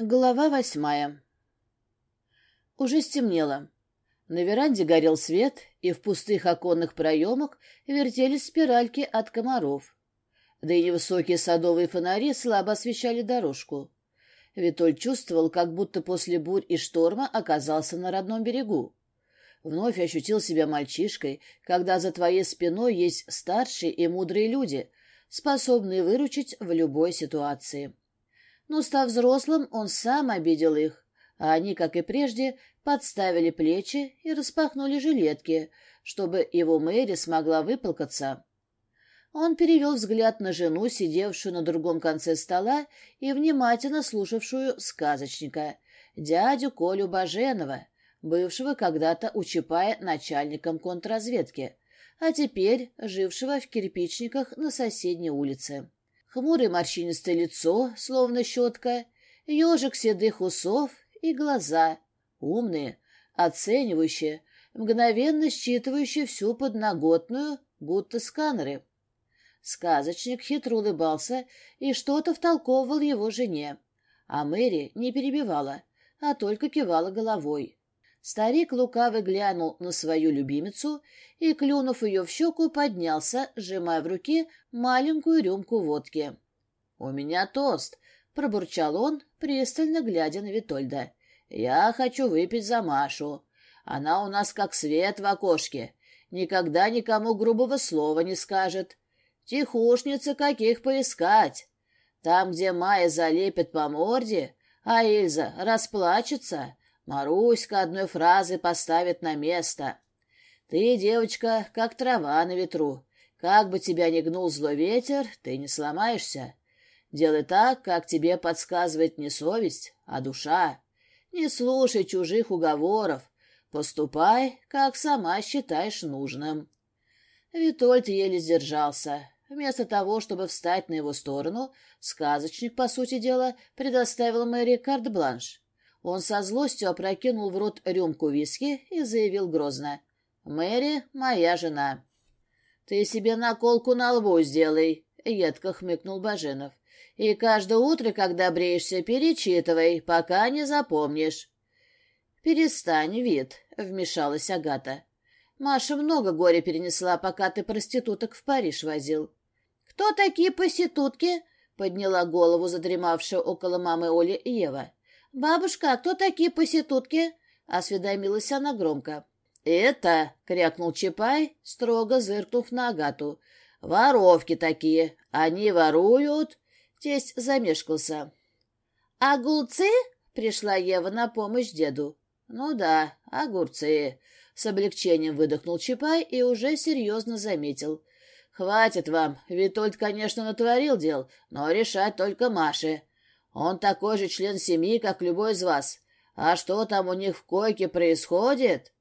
Глава восьмая Уже стемнело. На веранде горел свет, и в пустых оконных проемах вертелись спиральки от комаров. Да и невысокие садовые фонари слабо освещали дорожку. Витоль чувствовал, как будто после бурь и шторма оказался на родном берегу. Вновь ощутил себя мальчишкой, когда за твоей спиной есть старшие и мудрые люди, способные выручить в любой ситуации. — но став взрослым, он сам обидел их. А они, как и прежде, подставили плечи и распахнули жилетки, чтобы его Мэри смогла выплакаться. Он перевел взгляд на жену, сидевшую на другом конце стола и внимательно слушавшую сказочника, дядю Колю Баженова, бывшего когда-то у Чапая начальником контрразведки, а теперь жившего в кирпичниках на соседней улице хмурый морщинистое лицо, словно щетка, ежик седых усов и глаза, умные, оценивающие, мгновенно считывающие всю подноготную, будто сканеры. Сказочник хитро улыбался и что-то втолковывал его жене, а Мэри не перебивала, а только кивала головой. Старик лукаво глянул на свою любимицу и, клюнув ее в щеку, поднялся, сжимая в руке маленькую рюмку водки. «У меня тост», — пробурчал он, пристально глядя на Витольда. «Я хочу выпить за Машу. Она у нас как свет в окошке. Никогда никому грубого слова не скажет. Тихушницы каких поискать. Там, где Майя залепит по морде, а Ильза расплачется, Маруська одной фразы поставит на место. Ты, девочка, как трава на ветру. Как бы тебя ни гнул злой ветер, ты не сломаешься. Делай так, как тебе подсказывает не совесть, а душа. Не слушай чужих уговоров. Поступай, как сама считаешь нужным. Витольд еле сдержался. Вместо того, чтобы встать на его сторону, сказочник, по сути дела, предоставил Мэри карт-бланш. Он со злостью опрокинул в рот рюмку виски и заявил грозно. «Мэри — моя жена». «Ты себе наколку на лбу сделай», — едко хмыкнул Баженов. «И каждое утро, когда бреешься, перечитывай, пока не запомнишь». «Перестань, вид», — вмешалась Агата. «Маша много горя перенесла, пока ты проституток в Париж возил». «Кто такие проститутки?» — подняла голову задремавшая около мамы Оли Ева. «Бабушка, а кто такие проститутки?» — осведомилась она громко. «Это», — крякнул Чапай, строго зыркнув на Агату, — «воровки такие. Они воруют». Тесть замешкался. «Огурцы?» — пришла Ева на помощь деду. «Ну да, огурцы», — с облегчением выдохнул Чапай и уже серьезно заметил. «Хватит вам. Витольд, конечно, натворил дел, но решать только Маше. Он такой же член семьи, как любой из вас. А что там у них в койке происходит?»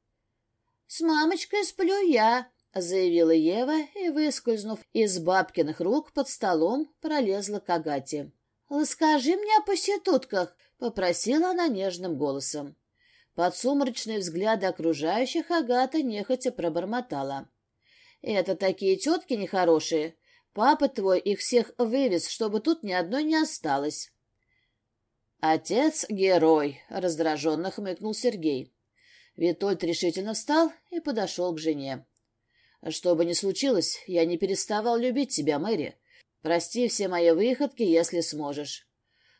«С мамочкой сплю я», — заявила Ева и, выскользнув из бабкиных рук под столом, пролезла к Агате. «Расскажи мне о проститутках», — попросила она нежным голосом. Под сумрачные взгляды окружающих Агата нехотя пробормотала. «Это такие тетки нехорошие. Папа твой их всех вывез, чтобы тут ни одной не осталось». «Отец — герой!» — раздраженно хмыкнул Сергей. Витольд решительно встал и подошел к жене. «Что бы ни случилось, я не переставал любить тебя, Мэри. Прости все мои выходки, если сможешь».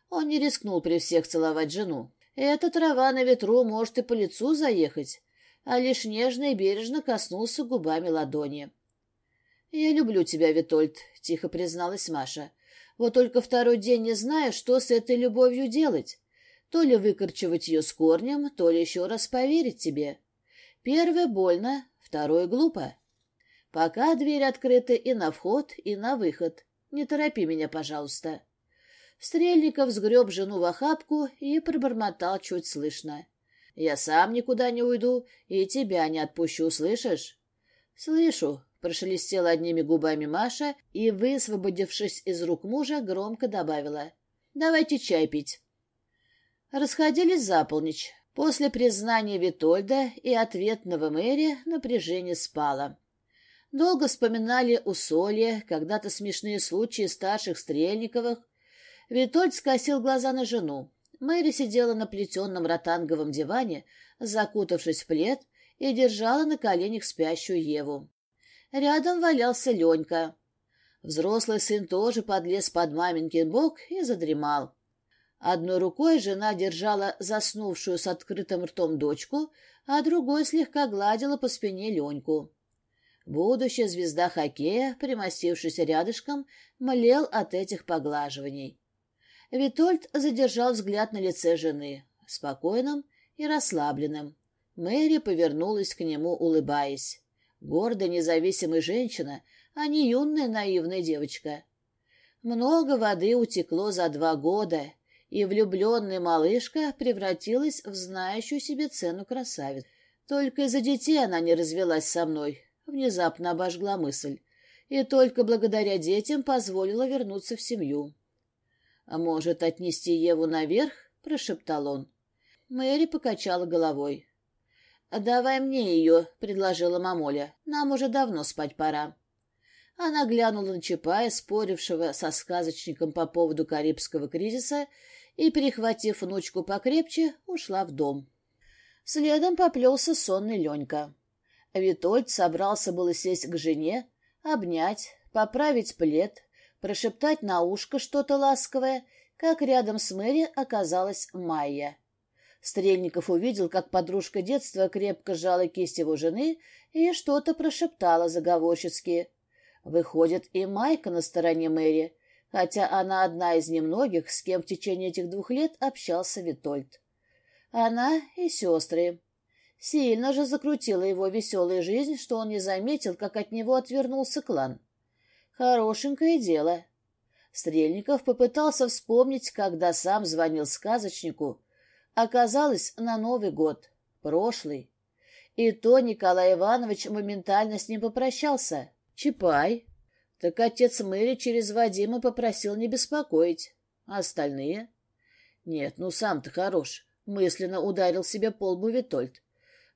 Он не рискнул при всех целовать жену. Эта трава на ветру может и по лицу заехать, а лишь нежно и бережно коснулся губами ладони. «Я люблю тебя, Витольд», — тихо призналась Маша. Вот только второй день не зная, что с этой любовью делать. То ли выкорчевать ее с корнем, то ли еще раз поверить тебе. Первое больно, второе глупо. Пока дверь открыта и на вход, и на выход. Не торопи меня, пожалуйста. Стрельников сгреб жену в охапку и пробормотал чуть слышно. — Я сам никуда не уйду и тебя не отпущу, слышишь? — Слышу, Прошелестела одними губами Маша и, высвободившись из рук мужа, громко добавила. «Давайте чай пить». Расходились за полночь. После признания Витольда и ответного мэри напряжение спало. Долго вспоминали усолье, когда-то смешные случаи старших Стрельниковых. Витольд скосил глаза на жену. Мэри сидела на плетенном ротанговом диване, закутавшись в плед, и держала на коленях спящую Еву. Рядом валялся Ленька. Взрослый сын тоже подлез под маменькин бок и задремал. Одной рукой жена держала заснувшую с открытым ртом дочку, а другой слегка гладила по спине Леньку. Будущая звезда хоккея, примостившийся рядышком, млел от этих поглаживаний. Витольд задержал взгляд на лице жены, спокойным и расслабленным. Мэри повернулась к нему, улыбаясь. Гордая независимая женщина, а не юная наивная девочка. Много воды утекло за два года, и влюбленная малышка превратилась в знающую себе цену красавицу. Только из-за детей она не развелась со мной, внезапно обожгла мысль, и только благодаря детям позволила вернуться в семью. «А может, отнести Еву наверх?» — прошептал он. Мэри покачала головой. «Отдавай мне ее», — предложила мамуля. «Нам уже давно спать пора». Она глянула на Чапая, спорившего со сказочником по поводу Карибского кризиса, и, перехватив внучку покрепче, ушла в дом. Следом поплелся сонный Ленька. Витольд собрался было сесть к жене, обнять, поправить плед, прошептать на ушко что-то ласковое, как рядом с Мэри оказалась Майя. Стрельников увидел, как подружка детства крепко сжала кисть его жены и что-то прошептала заговорчески. Выходит, и Майка на стороне Мэри, хотя она одна из немногих, с кем в течение этих двух лет общался Витольд. Она и сестры. Сильно же закрутила его веселая жизнь, что он не заметил, как от него отвернулся клан. Хорошенькое дело. Стрельников попытался вспомнить, когда сам звонил сказочнику оказалось на Новый год, прошлый. И то Николай Иванович моментально с ним попрощался. Чапай. Так отец Мэри через Вадима попросил не беспокоить. А остальные? Нет, ну сам-то хорош. Мысленно ударил себе полбу Витольд.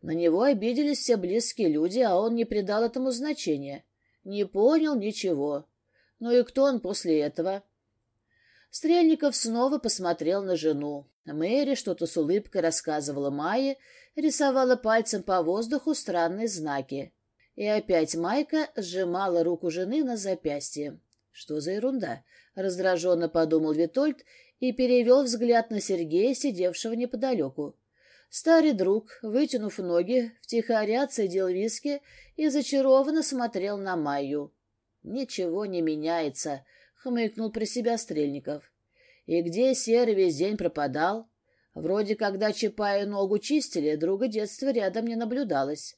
На него обиделись все близкие люди, а он не придал этому значения. Не понял ничего. Ну и кто он после этого? Стрельников снова посмотрел на жену. Мэри что-то с улыбкой рассказывала Майе, рисовала пальцем по воздуху странные знаки. И опять Майка сжимала руку жены на запястье. «Что за ерунда?» — раздраженно подумал Витольд и перевел взгляд на Сергея, сидевшего неподалеку. Старый друг, вытянув ноги, втихаря цедил виски и зачарованно смотрел на Майю. «Ничего не меняется», хмыкнул про себя Стрельников. И где Серый весь день пропадал? Вроде когда Чапая ногу чистили, друга детства рядом не наблюдалось.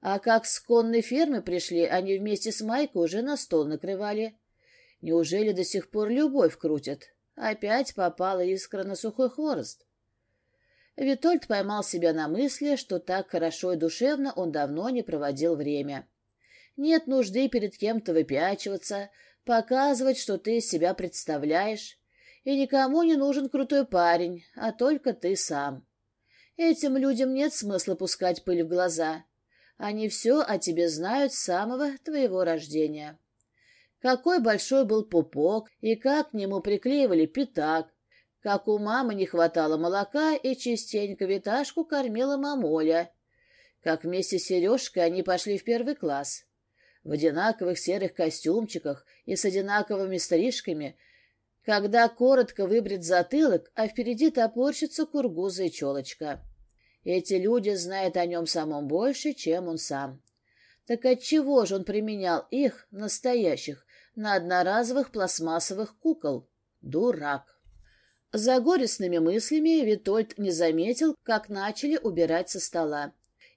А как с конной фермы пришли, они вместе с Майкой уже на стол накрывали. Неужели до сих пор любовь крутят? Опять попала искра на сухой хворост. Витольд поймал себя на мысли, что так хорошо и душевно он давно не проводил время. Нет нужды перед кем-то выпячиваться, показывать, что ты из себя представляешь, и никому не нужен крутой парень, а только ты сам. Этим людям нет смысла пускать пыль в глаза. Они все о тебе знают с самого твоего рождения. Какой большой был пупок, и как к нему приклеивали пятак, как у мамы не хватало молока, и частенько виташку кормила мамоля, как вместе с Сережкой они пошли в первый класс в одинаковых серых костюмчиках и с одинаковыми стрижками, когда коротко выбрит затылок, а впереди топорщится кургуза и челочка. Эти люди знают о нем самом больше, чем он сам. Так отчего же он применял их, настоящих, на одноразовых пластмассовых кукол? Дурак! За горестными мыслями Витольд не заметил, как начали убирать со стола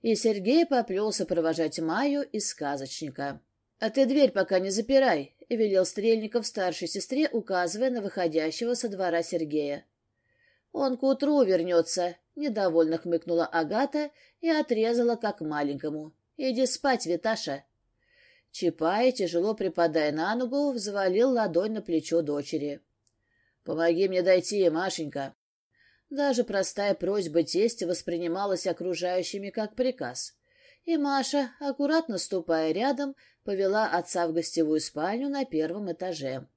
и Сергей поплелся провожать Маю и сказочника. «А ты дверь пока не запирай», — велел Стрельников старшей сестре, указывая на выходящего со двора Сергея. «Он к утру вернется», — недовольно хмыкнула Агата и отрезала как маленькому. «Иди спать, Виташа». Чапай, тяжело припадая на ногу, взвалил ладонь на плечо дочери. «Помоги мне дойти, Машенька». Даже простая просьба тестя воспринималась окружающими как приказ. И Маша, аккуратно ступая рядом, повела отца в гостевую спальню на первом этаже.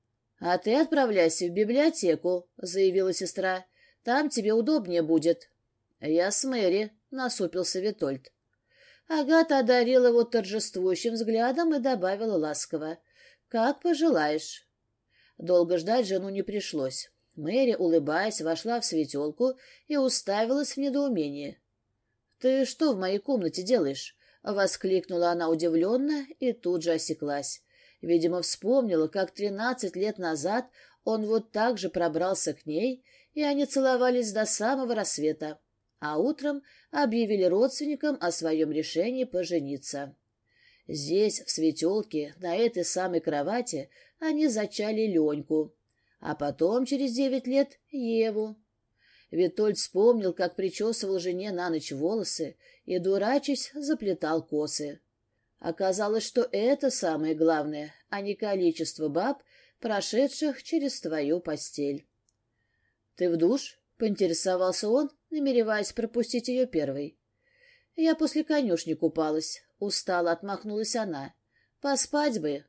«А ты отправляйся в библиотеку», — заявила сестра. «Там тебе удобнее будет». «Я с Мэри», — насупился Витольд. Агата одарила его торжествующим взглядом и добавила ласково. «Как пожелаешь». Долго ждать жену не пришлось. Мэри, улыбаясь, вошла в светелку и уставилась в недоумении. «Ты что в моей комнате делаешь?» — воскликнула она удивленно и тут же осеклась. Видимо, вспомнила, как тринадцать лет назад он вот так же пробрался к ней, и они целовались до самого рассвета, а утром объявили родственникам о своем решении пожениться. Здесь, в светелке, на этой самой кровати, они зачали Леньку, а потом через девять лет Еву. Витольд вспомнил, как причесывал жене на ночь волосы и, дурачись, заплетал косы. Оказалось, что это самое главное, а не количество баб, прошедших через твою постель. — Ты в душ? — поинтересовался он, намереваясь пропустить ее первой. — Я после конюшни купалась, — Устала, отмахнулась она. — Поспать бы.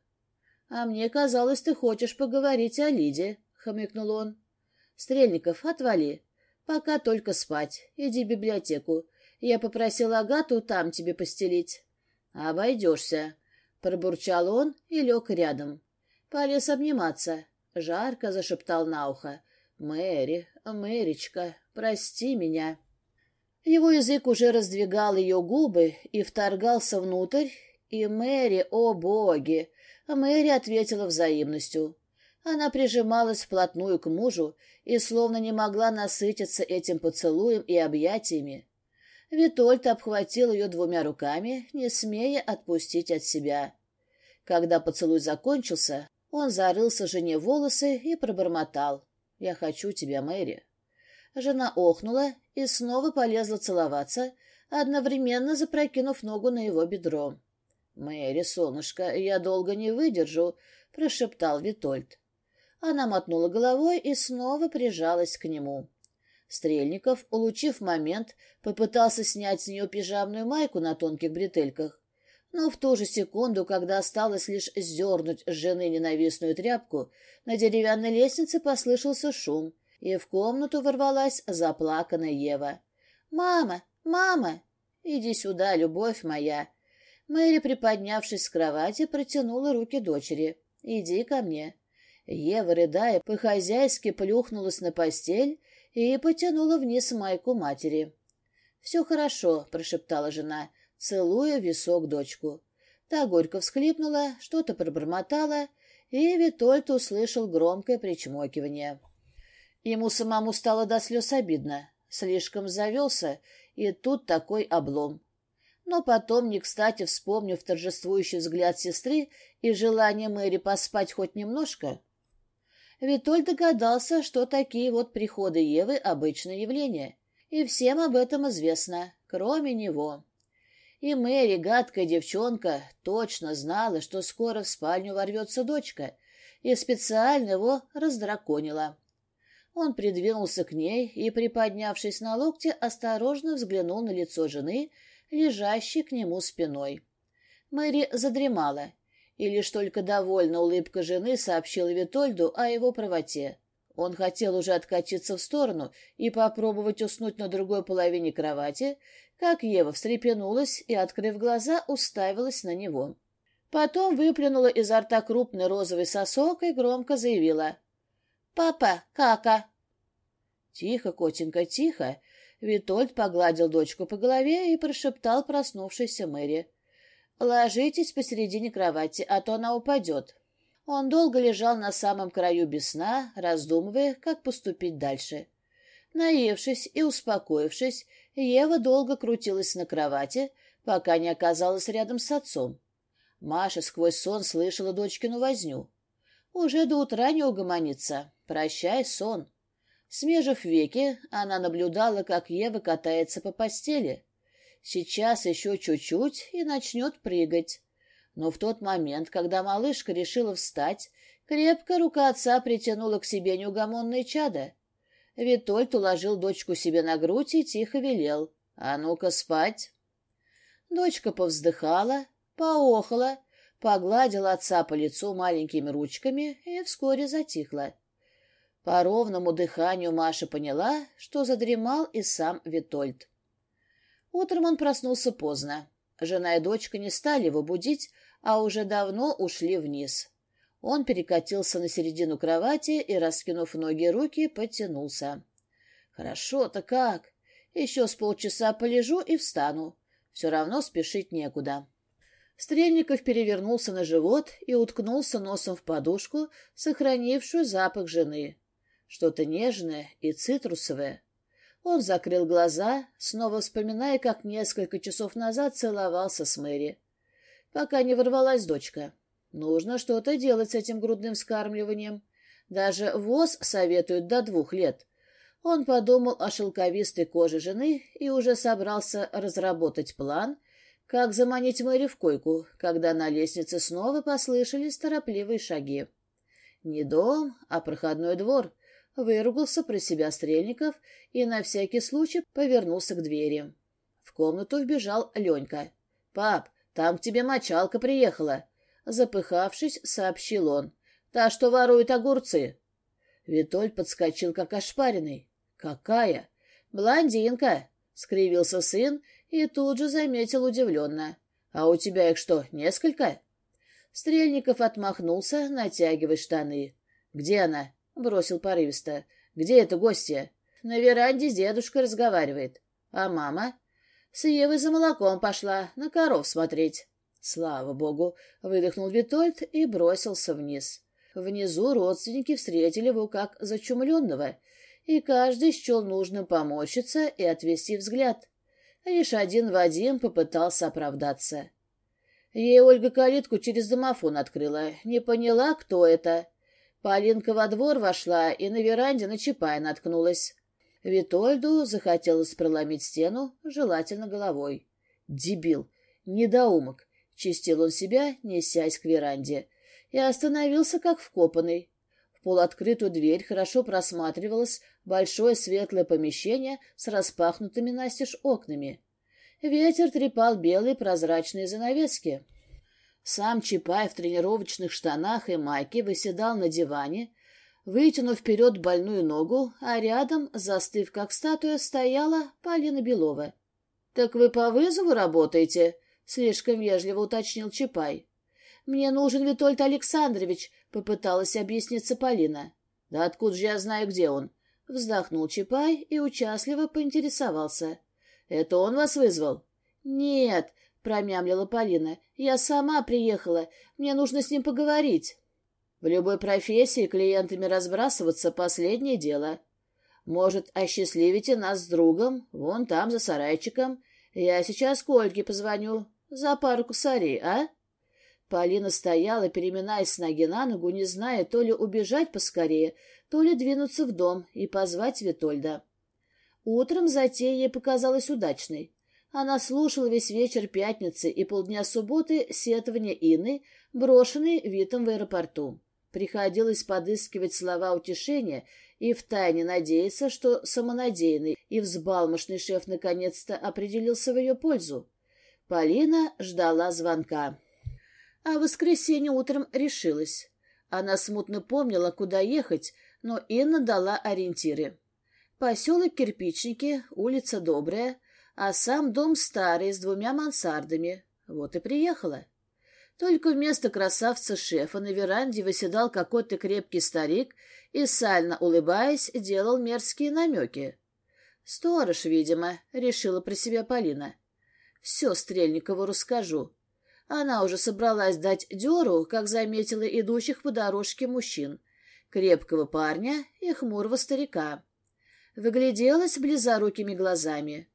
А мне казалось, ты хочешь поговорить о Лиде, — хмыкнул он. — Стрельников, отвали. Пока только спать. Иди в библиотеку. Я попросила Агату там тебе постелить. «Обойдешься», — пробурчал он и лег рядом. Полез обниматься. Жарко зашептал на ухо. «Мэри, Мэричка, прости меня». Его язык уже раздвигал ее губы и вторгался внутрь, и Мэри, о боги! А Мэри ответила взаимностью. Она прижималась вплотную к мужу и словно не могла насытиться этим поцелуем и объятиями. Витольд обхватил ее двумя руками, не смея отпустить от себя. Когда поцелуй закончился, он зарылся жене волосы и пробормотал. «Я хочу тебя, Мэри». Жена охнула и снова полезла целоваться, одновременно запрокинув ногу на его бедро. «Мэри, солнышко, я долго не выдержу», — прошептал Витольд. Она мотнула головой и снова прижалась к нему. Стрельников, улучив момент, попытался снять с нее пижамную майку на тонких бретельках. Но в ту же секунду, когда осталось лишь сдернуть с жены ненавистную тряпку, на деревянной лестнице послышался шум, и в комнату ворвалась заплаканная Ева. «Мама! Мама! Иди сюда, любовь моя!» Мэри, приподнявшись с кровати, протянула руки дочери. «Иди ко мне». Ева, рыдая, по-хозяйски плюхнулась на постель и потянула вниз майку матери. «Все хорошо», — прошептала жена, целуя висок дочку. Та горько всхлипнула, что-то пробормотала, и Витольд услышал громкое причмокивание. Ему самому стало до слез обидно. Слишком завелся, и тут такой облом но потом, не кстати, вспомнив торжествующий взгляд сестры и желание Мэри поспать хоть немножко, Витоль догадался, что такие вот приходы Евы — обычное явление, и всем об этом известно, кроме него. И Мэри, гадкая девчонка, точно знала, что скоро в спальню ворвется дочка, и специально его раздраконила. Он придвинулся к ней и, приподнявшись на локте, осторожно взглянул на лицо жены — лежащий к нему спиной. Мэри задремала, и лишь только довольно улыбка жены сообщила Витольду о его правоте. Он хотел уже откатиться в сторону и попробовать уснуть на другой половине кровати, как Ева встрепенулась и, открыв глаза, уставилась на него. Потом выплюнула изо рта крупный розовый сосок и громко заявила. «Папа, кака!» «Тихо, котенька, тихо!» Витольд погладил дочку по голове и прошептал проснувшейся Мэри. «Ложитесь посередине кровати, а то она упадет». Он долго лежал на самом краю без сна, раздумывая, как поступить дальше. Наевшись и успокоившись, Ева долго крутилась на кровати, пока не оказалась рядом с отцом. Маша сквозь сон слышала дочкину возню. «Уже до утра не угомонится. Прощай, сон!» Смежив веки, она наблюдала, как Ева катается по постели. Сейчас еще чуть-чуть и начнет прыгать. Но в тот момент, когда малышка решила встать, крепко рука отца притянула к себе неугомонное чадо. Витольд уложил дочку себе на грудь и тихо велел. «А ну-ка спать!» Дочка повздыхала, поохала, погладила отца по лицу маленькими ручками и вскоре затихла. По ровному дыханию Маша поняла, что задремал и сам Витольд. Утром он проснулся поздно. Жена и дочка не стали его будить, а уже давно ушли вниз. Он перекатился на середину кровати и, раскинув ноги и руки, потянулся. «Хорошо-то как! Еще с полчаса полежу и встану. Все равно спешить некуда». Стрельников перевернулся на живот и уткнулся носом в подушку, сохранившую запах жены что-то нежное и цитрусовое. Он закрыл глаза, снова вспоминая, как несколько часов назад целовался с Мэри. Пока не ворвалась дочка. Нужно что-то делать с этим грудным вскармливанием. Даже ВОЗ советуют до двух лет. Он подумал о шелковистой коже жены и уже собрался разработать план, как заманить Мэри в койку, когда на лестнице снова послышались торопливые шаги. Не дом, а проходной двор — Выругался про себя Стрельников и на всякий случай повернулся к двери. В комнату вбежал Ленька. «Пап, там к тебе мочалка приехала!» Запыхавшись, сообщил он. «Та, что ворует огурцы!» Витоль подскочил, как ошпаренный. «Какая? Блондинка!» — скривился сын и тут же заметил удивленно. «А у тебя их что, несколько?» Стрельников отмахнулся, натягивая штаны. «Где она?» Бросил порывисто. «Где это гостья?» «На веранде с дедушкой разговаривает». «А мама?» «С Евой за молоком пошла, на коров смотреть». «Слава богу!» — выдохнул Витольд и бросился вниз. Внизу родственники встретили его как зачумленного, и каждый счел нужным помочиться и отвести взгляд. Лишь один Вадим попытался оправдаться. Ей Ольга калитку через домофон открыла. Не поняла, кто это. Полинка во двор вошла и на веранде на Чапая наткнулась. Витольду захотелось проломить стену, желательно головой. «Дебил! Недоумок!» — чистил он себя, несясь к веранде. И остановился, как вкопанный. В полуоткрытую дверь хорошо просматривалось большое светлое помещение с распахнутыми настежь окнами. Ветер трепал белые прозрачные занавески. Сам Чапаев в тренировочных штанах и майке выседал на диване, вытянув вперед больную ногу, а рядом, застыв как статуя, стояла Полина Белова. — Так вы по вызову работаете? — слишком вежливо уточнил Чапай. — Мне нужен Витольд Александрович, — попыталась объясниться Полина. — Да откуда же я знаю, где он? — вздохнул Чапай и участливо поинтересовался. — Это он вас вызвал? — «Нет», — промямлила Полина, — «я сама приехала. Мне нужно с ним поговорить». В любой профессии клиентами разбрасываться — последнее дело. Может, осчастливите нас с другом, вон там, за сарайчиком. Я сейчас к Ольге позвоню. За пару кусарей, а?» Полина стояла, переминаясь с ноги на ногу, не зная то ли убежать поскорее, то ли двинуться в дом и позвать Витольда. Утром затея ей показалась удачной. Она слушала весь вечер пятницы и полдня субботы сетования Инны, брошенной Витом в аэропорту. Приходилось подыскивать слова утешения и втайне надеяться, что самонадеянный и взбалмошный шеф наконец-то определился в ее пользу. Полина ждала звонка. А в воскресенье утром решилась. Она смутно помнила, куда ехать, но Инна дала ориентиры. Поселок Кирпичники, улица Добрая — а сам дом старый, с двумя мансардами. Вот и приехала. Только вместо красавца-шефа на веранде выседал какой-то крепкий старик и, сально улыбаясь, делал мерзкие намеки. «Сторож, видимо», — решила про себя Полина. «Все Стрельникову расскажу». Она уже собралась дать дёру, как заметила идущих по дорожке мужчин. Крепкого парня и хмурого старика. Выгляделась близорукими глазами.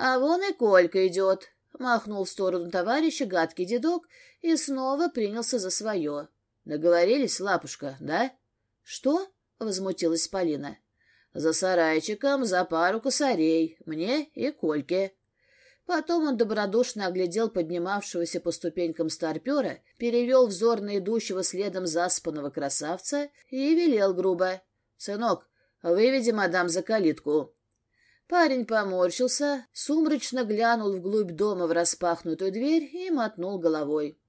А вон и Колька идет. Махнул в сторону товарища гадкий дедок и снова принялся за свое. Договорились, лапушка, да? Что? Возмутилась Полина. За сарайчиком, за пару косарей, мне и Кольке. Потом он добродушно оглядел поднимавшегося по ступенькам старпера, перевел взор на идущего следом заспанного красавца и велел грубо. — Сынок, выведи мадам за калитку. Парень поморщился, сумрачно глянул вглубь дома в распахнутую дверь и мотнул головой.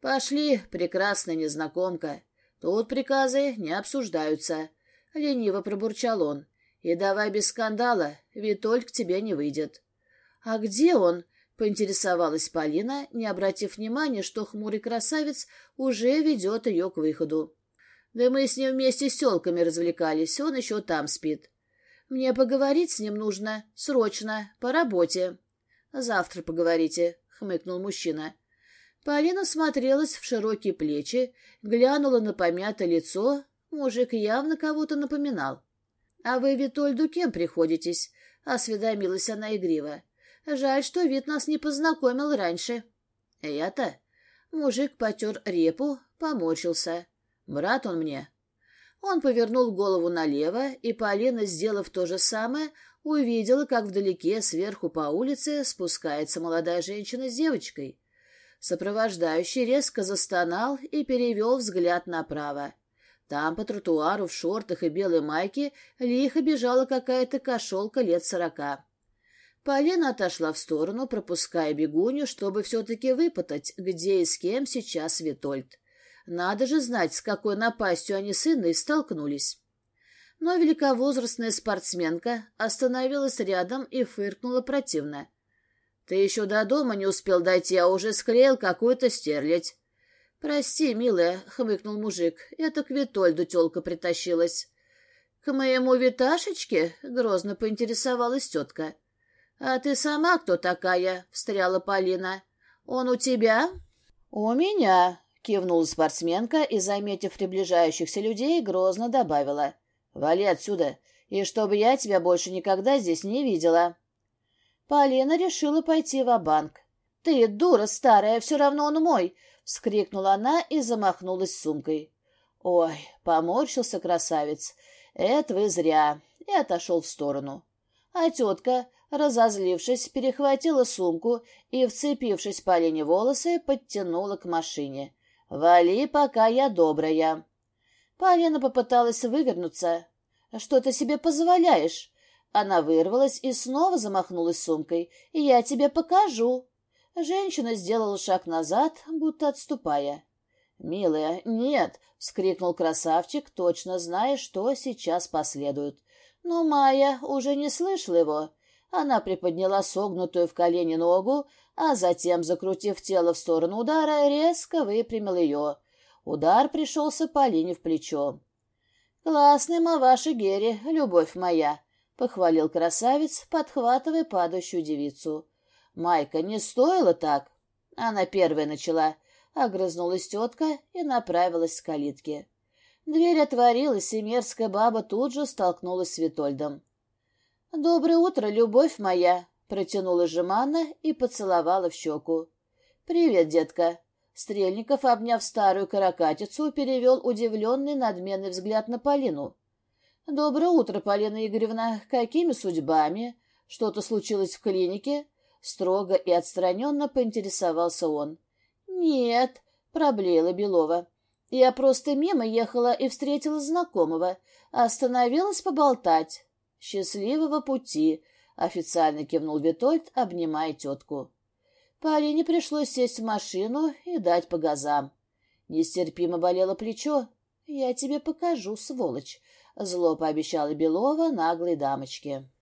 «Пошли, прекрасная незнакомка. Тут приказы не обсуждаются», — лениво пробурчал он. «И давай без скандала, Витоль к тебе не выйдет». «А где он?» — поинтересовалась Полина, не обратив внимания, что хмурый красавец уже ведет ее к выходу. «Да мы с ним вместе с телками развлекались, он еще там спит». Мне поговорить с ним нужно, срочно, по работе. Завтра поговорите, хмыкнул мужчина. Полина смотрелась в широкие плечи, глянула на помятое лицо. Мужик явно кого-то напоминал. «А вы Витольду кем приходитесь?» — осведомилась она игриво. «Жаль, что вид нас не познакомил раньше». «Я-то?» Мужик потер репу, поморщился. «Брат он мне, он повернул голову налево, и Полина, сделав то же самое, увидела, как вдалеке, сверху по улице, спускается молодая женщина с девочкой. Сопровождающий резко застонал и перевел взгляд направо. Там по тротуару в шортах и белой майке лихо бежала какая-то кошелка лет сорока. Полина отошла в сторону, пропуская бегуню, чтобы все-таки выпытать, где и с кем сейчас Витольд. Надо же знать, с какой напастью они с Инной столкнулись. Но великовозрастная спортсменка остановилась рядом и фыркнула противно. «Ты еще до дома не успел дойти, а уже склеил какую-то стерлядь». «Прости, милая», — хмыкнул мужик, — «это к Витольду тёлка притащилась». «К моему Виташечке?» — грозно поинтересовалась тетка. «А ты сама кто такая?» — встряла Полина. «Он у тебя?» «У меня», кивнула спортсменка и, заметив приближающихся людей, грозно добавила. «Вали отсюда, и чтобы я тебя больше никогда здесь не видела». Полина решила пойти в банк «Ты, дура старая, все равно он мой!» — вскрикнула она и замахнулась сумкой. «Ой!» — поморщился красавец. «Это вы зря!» — и отошел в сторону. А тетка, разозлившись, перехватила сумку и, вцепившись Полине волосы, подтянула к машине — «Вали, пока я добрая». Полина попыталась вывернуться. «Что ты себе позволяешь?» Она вырвалась и снова замахнулась сумкой. «Я тебе покажу». Женщина сделала шаг назад, будто отступая. «Милая, нет!» — вскрикнул красавчик, точно зная, что сейчас последует. Но Майя уже не слышала его. Она приподняла согнутую в колени ногу, а затем, закрутив тело в сторону удара, резко выпрямил ее. Удар пришелся Полине в плечо. «Классный маваши Герри, любовь моя!» — похвалил красавец, подхватывая падающую девицу. «Майка, не стоило так?» Она первая начала. Огрызнулась тетка и направилась к калитке. Дверь отворилась, и мерзкая баба тут же столкнулась с Витольдом. «Доброе утро, любовь моя!» — Протянула Жемана и поцеловала в щеку. «Привет, детка!» Стрельников, обняв старую каракатицу, перевел удивленный надменный взгляд на Полину. «Доброе утро, Полина Игоревна. Какими судьбами? Что-то случилось в клинике?» Строго и отстраненно поинтересовался он. «Нет», — проблеяла Белова. «Я просто мимо ехала и встретила знакомого. Остановилась поболтать. Счастливого пути!» Официально кивнул Витольд, обнимая тетку. Полине пришлось сесть в машину и дать по газам. Нестерпимо болело плечо. «Я тебе покажу, сволочь», — зло пообещала Белова наглой дамочке.